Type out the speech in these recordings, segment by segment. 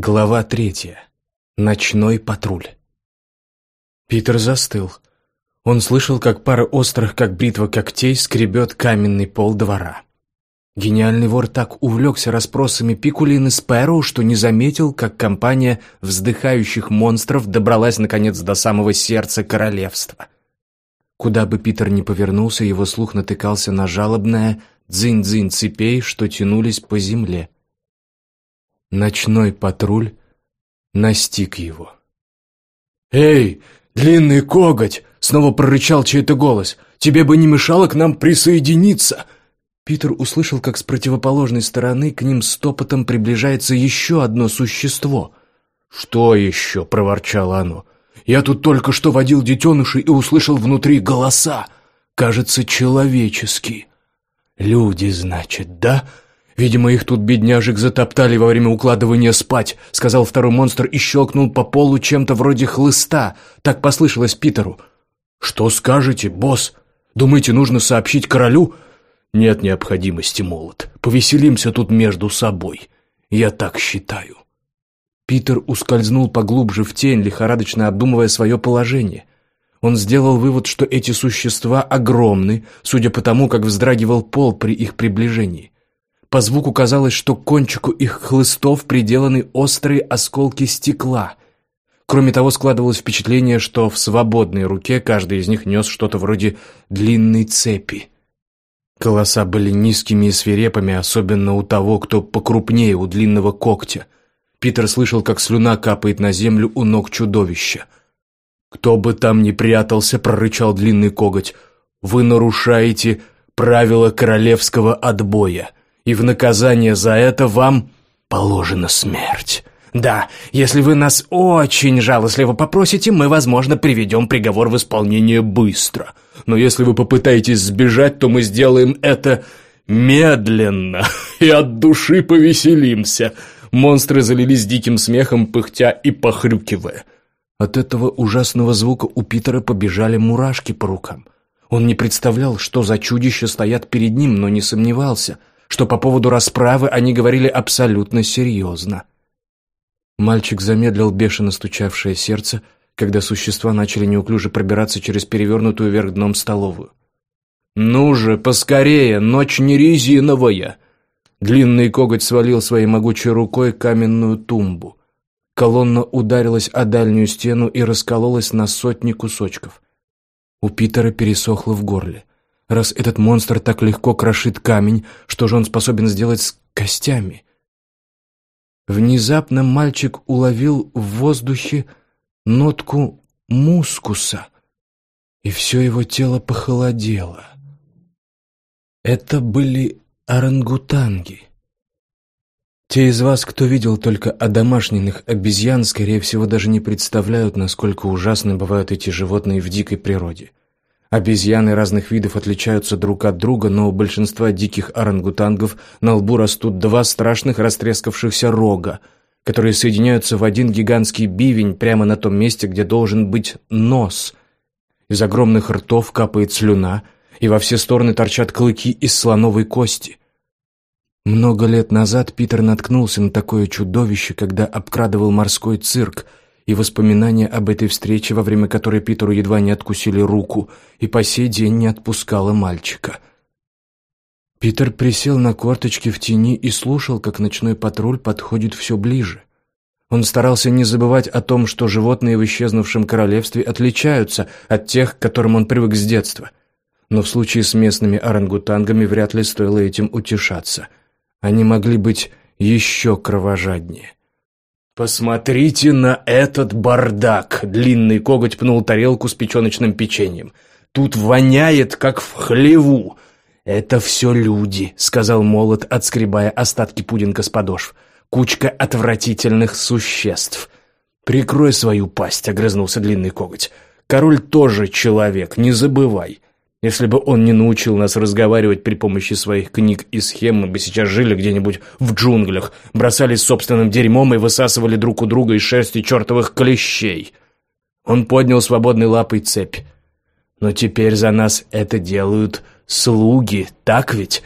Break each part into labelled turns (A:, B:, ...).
A: Глава третья. Ночной патруль. Питер застыл. Он слышал, как пара острых, как бритва когтей, скребет каменный пол двора. Гениальный вор так увлекся расспросами Пикулин и Спэроу, что не заметил, как компания вздыхающих монстров добралась, наконец, до самого сердца королевства. Куда бы Питер ни повернулся, его слух натыкался на жалобное дзынь-дзынь цепей, что тянулись по земле. Ночной патруль настиг его. «Эй, длинный коготь!» — снова прорычал чей-то голос. «Тебе бы не мешало к нам присоединиться!» Питер услышал, как с противоположной стороны к ним стопотом приближается еще одно существо. «Что еще?» — проворчало оно. «Я тут только что водил детенышей и услышал внутри голоса. Кажется, человеческие». «Люди, значит, да?» «Видимо, их тут, бедняжек, затоптали во время укладывания спать», — сказал второй монстр и щелкнул по полу чем-то вроде хлыста. Так послышалось Питеру. «Что скажете, босс? Думаете, нужно сообщить королю?» «Нет необходимости, молот. Повеселимся тут между собой. Я так считаю». Питер ускользнул поглубже в тень, лихорадочно обдумывая свое положение. Он сделал вывод, что эти существа огромны, судя по тому, как вздрагивал пол при их приближении. По звуку казалось, что к кончику их хлыстов приделаны острые осколки стекла. Кроме того, складывалось впечатление, что в свободной руке каждый из них нес что-то вроде длинной цепи. Голоса были низкими и свирепыми, особенно у того, кто покрупнее у длинного когтя. Питер слышал, как слюна капает на землю у ног чудовища. «Кто бы там ни прятался», — прорычал длинный коготь, — «вы нарушаете правила королевского отбоя» и в наказание за это вам положена смерть. Да, если вы нас очень жалостливо попросите, мы, возможно, приведем приговор в исполнение быстро. Но если вы попытаетесь сбежать, то мы сделаем это медленно и от души повеселимся». Монстры залились диким смехом, пыхтя и похрюкивая. От этого ужасного звука у Питера побежали мурашки по рукам. Он не представлял, что за чудища стоят перед ним, но не сомневался – что по поводу расправы они говорили абсолютно серьезно. Мальчик замедлил бешено стучавшее сердце, когда существа начали неуклюже пробираться через перевернутую вверх дном столовую. «Ну же, поскорее, ночь не резиновая!» Длинный коготь свалил своей могучей рукой каменную тумбу. Колонна ударилась о дальнюю стену и раскололась на сотни кусочков. У Питера пересохло в горле раз этот монстр так легко крошит камень, что же он способен сделать с костями? Внезапно мальчик уловил в воздухе нотку мускуса, и все его тело похолодело. Это были орангутанги. Те из вас, кто видел только одомашненных обезьян, скорее всего, даже не представляют, насколько ужасны бывают эти животные в дикой природе. Обезьяны разных видов отличаются друг от друга, но у большинства диких орангутангов на лбу растут два страшных растрескавшихся рога, которые соединяются в один гигантский бивень прямо на том месте, где должен быть нос. Из огромных ртов капает слюна, и во все стороны торчат клыки из слоновой кости. Много лет назад Питер наткнулся на такое чудовище, когда обкрадывал морской цирк – и воспоминания об этой встрече, во время которой Питеру едва не откусили руку, и по сей день не отпускала мальчика. Питер присел на корточки в тени и слушал, как ночной патруль подходит все ближе. Он старался не забывать о том, что животные в исчезнувшем королевстве отличаются от тех, к которым он привык с детства. Но в случае с местными орангутангами вряд ли стоило этим утешаться. Они могли быть еще кровожаднее. «Посмотрите на этот бардак!» Длинный коготь пнул тарелку с печеночным печеньем. «Тут воняет, как в хлеву!» «Это все люди», — сказал молот, отскребая остатки пудинга с подошв. «Кучка отвратительных существ». «Прикрой свою пасть», — огрызнулся длинный коготь. «Король тоже человек, не забывай. Если бы он не научил нас разговаривать при помощи своих книг и схем, мы бы сейчас жили где-нибудь в джунглях, бросались собственным дерьмом и высасывали друг у друга из шерсти чертовых клещей. Он поднял свободной лапой цепь. Но теперь за нас это делают слуги, так ведь?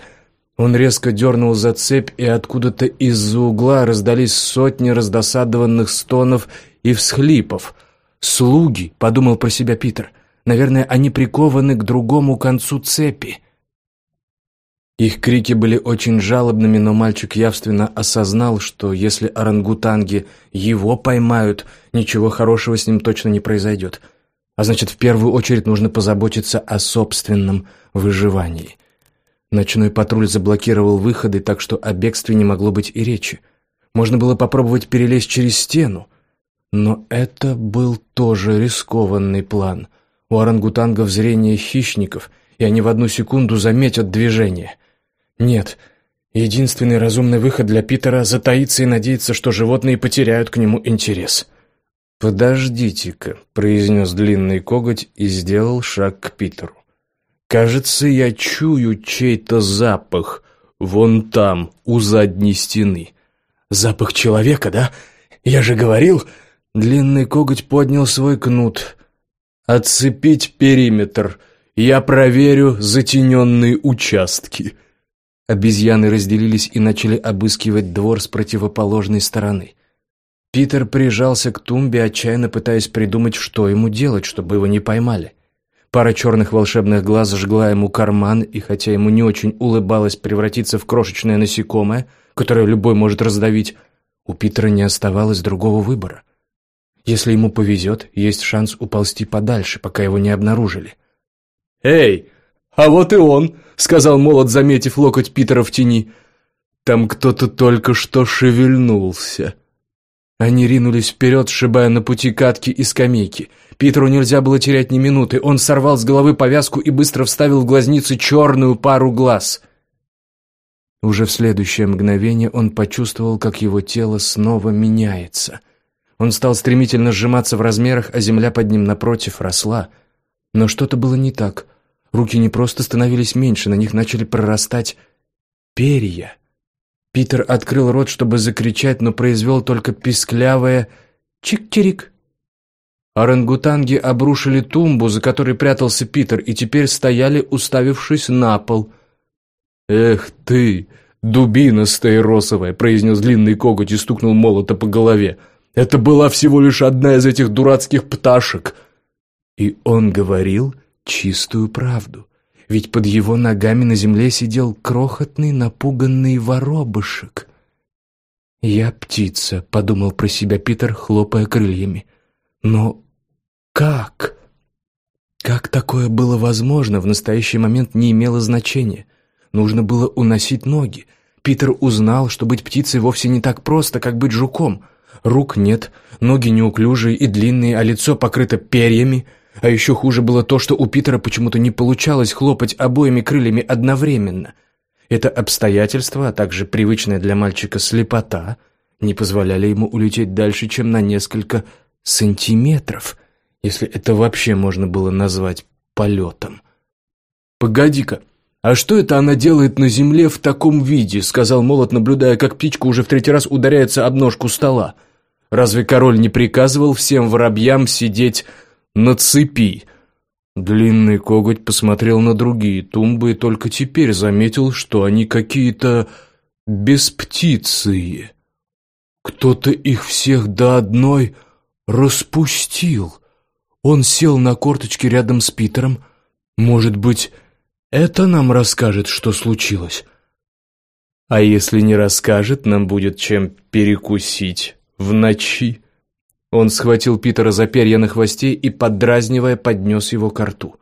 A: Он резко дернул за цепь, и откуда-то из-за угла раздались сотни раздосадованных стонов и всхлипов. «Слуги», — подумал про себя Питер, — «наверное, они прикованы к другому концу цепи». Их крики были очень жалобными, но мальчик явственно осознал, что если орангутанги его поймают, ничего хорошего с ним точно не произойдет. А значит, в первую очередь нужно позаботиться о собственном выживании. Ночной патруль заблокировал выходы, так что о бегстве не могло быть и речи. Можно было попробовать перелезть через стену. Но это был тоже рискованный план. У орангутангов зрение хищников, и они в одну секунду заметят движение. Нет, единственный разумный выход для Питера — затаиться и надеяться, что животные потеряют к нему интерес. «Подождите-ка», — произнес длинный коготь и сделал шаг к Питеру. Кажется, я чую чей-то запах вон там, у задней стены. Запах человека, да? Я же говорил... Длинный коготь поднял свой кнут. «Отцепить периметр. Я проверю затененные участки». Обезьяны разделились и начали обыскивать двор с противоположной стороны. Питер прижался к тумбе, отчаянно пытаясь придумать, что ему делать, чтобы его не поймали. Пара черных волшебных глаз жгла ему карман, и хотя ему не очень улыбалось превратиться в крошечное насекомое, которое любой может раздавить, у Питера не оставалось другого выбора. Если ему повезет, есть шанс уползти подальше, пока его не обнаружили. «Эй, а вот и он!» — сказал молот, заметив локоть Питера в тени. «Там кто-то только что шевельнулся». Они ринулись вперед, сшибая на пути катки и скамейки — Питеру нельзя было терять ни минуты. Он сорвал с головы повязку и быстро вставил в глазницы черную пару глаз. Уже в следующее мгновение он почувствовал, как его тело снова меняется. Он стал стремительно сжиматься в размерах, а земля под ним напротив росла. Но что-то было не так. Руки не просто становились меньше, на них начали прорастать перья. Питер открыл рот, чтобы закричать, но произвел только писклявое «чик-чирик». Орангутанги обрушили тумбу, за которой прятался Питер, и теперь стояли, уставившись на пол. «Эх ты, дубина стаиросовая!» — произнес длинный коготь и стукнул молота по голове. «Это была всего лишь одна из этих дурацких пташек!» И он говорил чистую правду, ведь под его ногами на земле сидел крохотный напуганный воробышек. «Я птица», — подумал про себя Питер, хлопая крыльями. Но как? Как такое было возможно, в настоящий момент не имело значения. Нужно было уносить ноги. Питер узнал, что быть птицей вовсе не так просто, как быть жуком. Рук нет, ноги неуклюжие и длинные, а лицо покрыто перьями. А еще хуже было то, что у Питера почему-то не получалось хлопать обоими крыльями одновременно. Это обстоятельство, а также привычная для мальчика слепота, не позволяли ему улететь дальше, чем на несколько сантиметров, если это вообще можно было назвать полетом. «Погоди-ка, а что это она делает на земле в таком виде?» — сказал Молот, наблюдая, как птичка уже в третий раз ударяется об ножку стола. «Разве король не приказывал всем воробьям сидеть на цепи?» Длинный коготь посмотрел на другие тумбы и только теперь заметил, что они какие-то бесптицые. Кто-то их всех до одной распустил. Он сел на корточки рядом с Питером. Может быть, это нам расскажет, что случилось? А если не расскажет, нам будет чем перекусить в ночи. Он схватил Питера за перья на хвосте и, поддразнивая, поднес его к рту.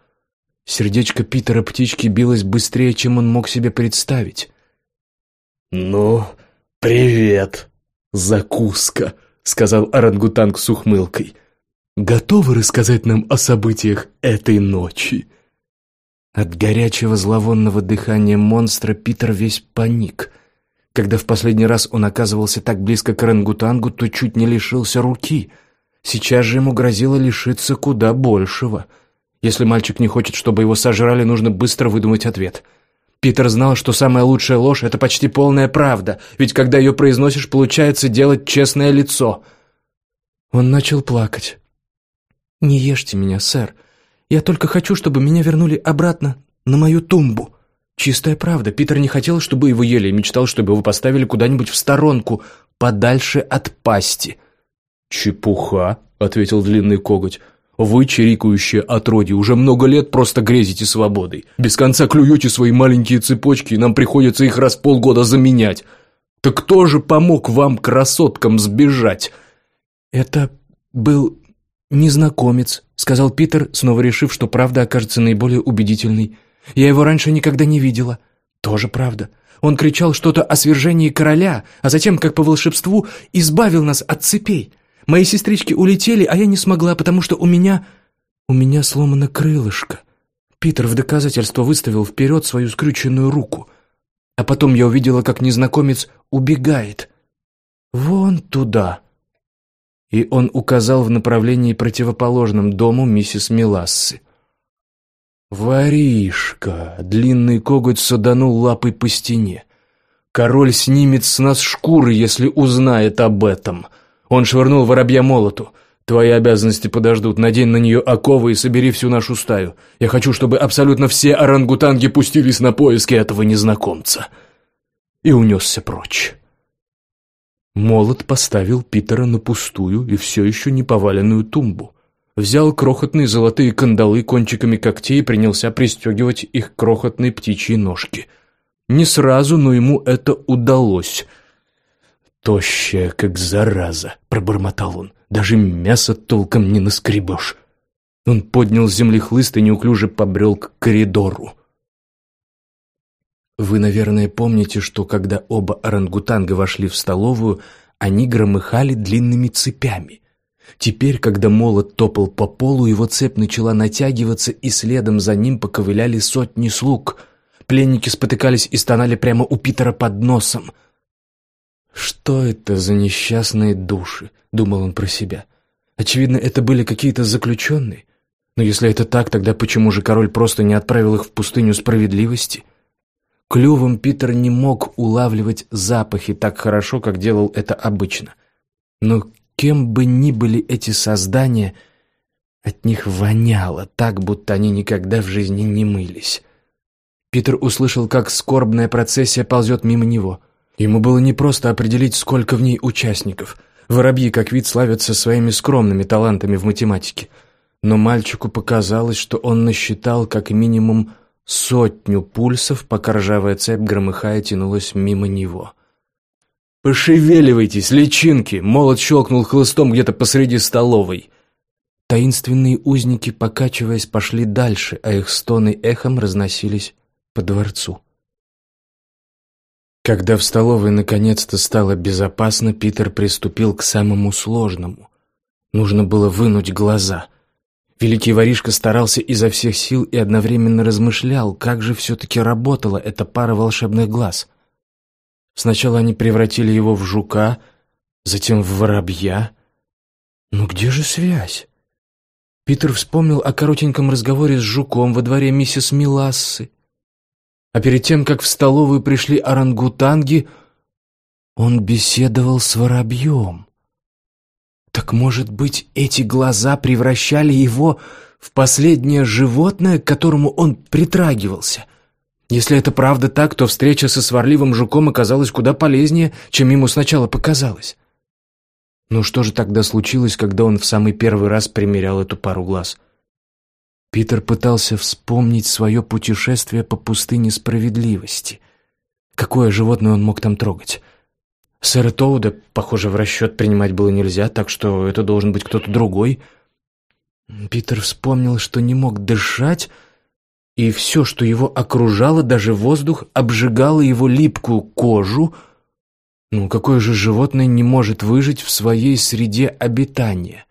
A: Сердечко Питера птички билось быстрее, чем он мог себе представить. «Ну, привет, закуска!» — сказал орангутанг с ухмылкой. «Готовы рассказать нам о событиях этой ночи?» От горячего зловонного дыхания монстра Питер весь паник. Когда в последний раз он оказывался так близко к орангутангу, то чуть не лишился руки. Сейчас же ему грозило лишиться куда большего. Если мальчик не хочет, чтобы его сожрали, нужно быстро выдумать ответ — Питер знал, что самая лучшая ложь — это почти полная правда, ведь когда ее произносишь, получается делать честное лицо. Он начал плакать. «Не ешьте меня, сэр. Я только хочу, чтобы меня вернули обратно на мою тумбу». Чистая правда. Питер не хотел, чтобы его ели, и мечтал, чтобы его поставили куда-нибудь в сторонку, подальше от пасти.
B: «Чепуха», — ответил длинный коготь. «Вы, чирикающие отродье, уже много лет просто грезите свободой. Без конца клюете свои маленькие цепочки, и нам приходится их раз в полгода заменять. Так кто же помог вам, красоткам, сбежать?»
A: «Это был незнакомец», — сказал Питер, снова решив, что правда окажется наиболее убедительной. Я его раньше никогда не видела. Тоже правда. Он кричал что-то о свержении короля, а затем, как по волшебству, избавил нас от цепей. Мои сестрички улетели, а я не смогла, потому что у меня... У меня сломано крылышко. Питер в доказательство выставил вперед свою скрюченную руку. А потом я увидела, как незнакомец убегает. Вон туда. И он указал в направлении противоположном дому миссис Милассы.
B: «Воришка!» — длинный коготь саданул лапой по стене. «Король снимет с нас шкуры, если узнает об этом!» Он швырнул воробья молоту. «Твои обязанности подождут. Надень на нее оковы и собери всю нашу стаю. Я хочу, чтобы абсолютно все орангутанги пустились на поиски этого незнакомца». И унесся прочь. Молот поставил Питера на пустую и все еще не поваленную тумбу взял крохотные золотые кандалы кончиками когтей и принялся пристегивать их крохотные птичьи ножки. Не сразу, но ему это удалось. «Тощая, как зараза», — пробормотал он, — «даже мясо толком не наскребешь». Он поднял с и неуклюже побрел к коридору. Вы, наверное, помните, что когда оба орангутанга вошли в столовую, они громыхали длинными цепями. Теперь, когда молот топал по полу, его цепь начала натягиваться, и следом за ним поковыляли сотни слуг. Пленники спотыкались и стонали прямо у Питера под носом. «Что это за несчастные души?» — думал он про себя. «Очевидно, это были какие-то заключенные. Но если это так, тогда почему же король просто не отправил их в пустыню справедливости?» Клювом Питер не мог улавливать запахи так хорошо, как делал это обычно. Но Кем бы ни были эти создания, от них воняло так, будто они никогда в жизни не мылись. Питер услышал, как скорбная процессия ползет мимо него. Ему было непросто определить, сколько в ней участников. Воробьи, как вид, славятся своими скромными талантами в математике. Но мальчику показалось, что он насчитал как минимум сотню пульсов, пока ржавая цепь, громыхая, тянулась мимо него. «Пошевеливайтесь, личинки!» — молот щелкнул хлыстом где-то посреди столовой. Таинственные узники, покачиваясь, пошли дальше, а их стоны эхом разносились по дворцу. Когда в столовой наконец-то стало безопасно, Питер приступил к самому сложному. Нужно было вынуть глаза. Великий воришка старался изо всех сил и одновременно размышлял, как же все-таки работала эта пара волшебных глаз — Сначала они превратили его в жука, затем в воробья. Но где же связь? Питер вспомнил о коротеньком разговоре с жуком во дворе миссис Милассы. А перед тем, как в столовую пришли орангутанги, он беседовал с воробьем. Так, может быть, эти глаза превращали его в последнее животное, к которому он притрагивался? Если это правда так, то встреча со сварливым жуком оказалась куда полезнее, чем ему сначала показалось. Ну что же тогда случилось, когда он в самый первый раз примерял эту пару глаз? Питер пытался вспомнить свое путешествие по пустыне справедливости. Какое животное он мог там трогать? Сэра Тоуда, похоже, в расчет принимать было нельзя, так что это должен быть кто-то другой. Питер вспомнил, что не мог дышать, и все, что его окружало, даже воздух, обжигало его липкую кожу. Ну, какое же животное не может выжить в своей среде обитания?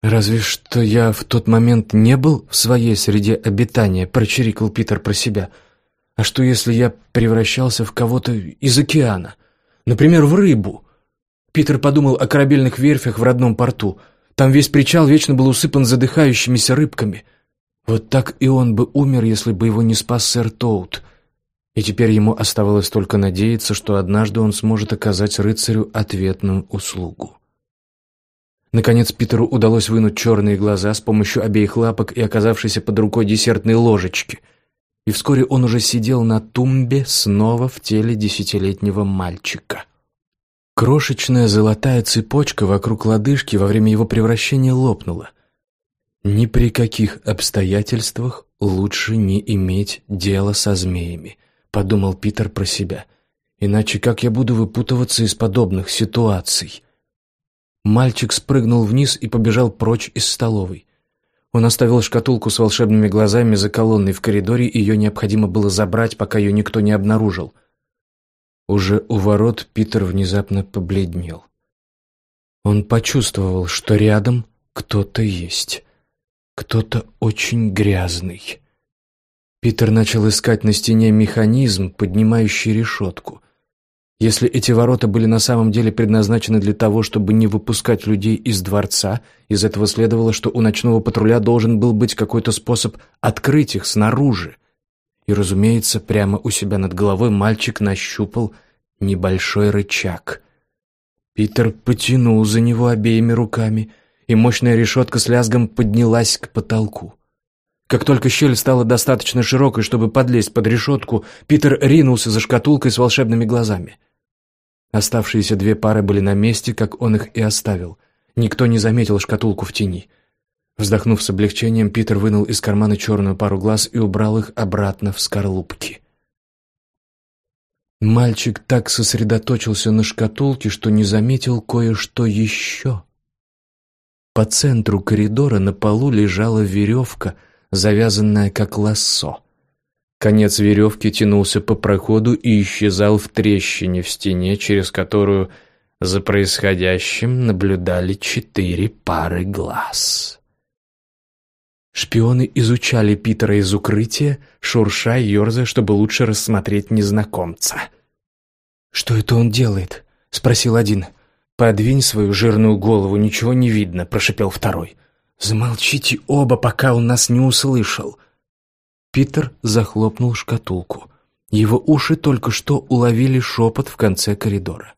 B: «Разве что я в тот момент не был в своей среде обитания», — прочирикал Питер про себя. «А что, если я превращался в кого-то из океана? Например, в рыбу?» Питер подумал о корабельных верфях в родном порту. Там весь причал вечно был усыпан задыхающимися рыбками — вот так и он бы умер, если бы его не спас сэр Тоут. И теперь ему оставалось только надеяться, что однажды он сможет оказать рыцарю ответную услугу. Наконец Питеру удалось вынуть черные глаза с помощью обеих лапок и оказавшейся под рукой десертной ложечки. и вскоре он уже сидел на тумбе снова в теле десятилетнего мальчика. Крошечная золотая цепочка вокруг лодыжки во время его превращения лопнула. Ни при каких обстоятельствах лучше не иметь дело со змеями, подумал Питер про себя. Иначе как я буду выпутываться из подобных ситуаций? Мальчик спрыгнул вниз и побежал прочь из столовой. Он оставил шкатулку с волшебными глазами за колонной в коридоре, и ее необходимо было забрать, пока ее никто не обнаружил. Уже у ворот Питер внезапно побледнел. Он почувствовал, что рядом кто-то есть. Кто-то очень грязный. Питер начал искать на стене механизм, поднимающий решетку. Если эти ворота были на самом деле предназначены для того, чтобы не выпускать людей из дворца, из этого следовало, что у ночного патруля должен был быть какой-то способ открыть их снаружи. И, разумеется, прямо у себя над головой мальчик нащупал небольшой рычаг. Питер потянул за него обеими руками, и мощная решетка с лязгом поднялась к потолку. Как только щель стала достаточно широкой, чтобы подлезть под решетку, Питер ринулся за шкатулкой с волшебными глазами. Оставшиеся две пары были на месте, как он их и оставил. Никто не заметил шкатулку в тени. Вздохнув с облегчением, Питер вынул из кармана черную пару глаз и убрал их обратно в скорлупки. Мальчик так сосредоточился на шкатулке, что не заметил кое-что еще. По центру коридора на полу лежала веревка, завязанная как лассо. Конец веревки тянулся по проходу и исчезал в трещине в стене, через которую за происходящим наблюдали четыре пары глаз. Шпионы изучали Питера из укрытия, шурша и ерзая, чтобы лучше рассмотреть незнакомца. «Что это он делает?» — спросил один. «Подвинь свою жирную голову, ничего не видно», — прошепел второй. «Замолчите оба, пока он нас не услышал», Питер захлопнул шкатулку. Его уши только что уловили шепот в конце коридора.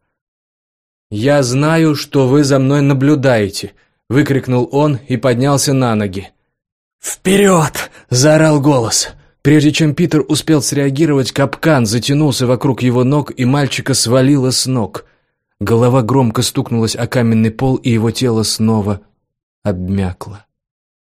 B: «Я знаю, что вы за мной наблюдаете!» — выкрикнул он и поднялся на ноги. «Вперед!» — заорал голос. Прежде чем Питер успел среагировать, капкан затянулся вокруг его ног, и мальчика свалило с ног. Голова громко стукнулась о каменный пол, и его тело снова обмякло.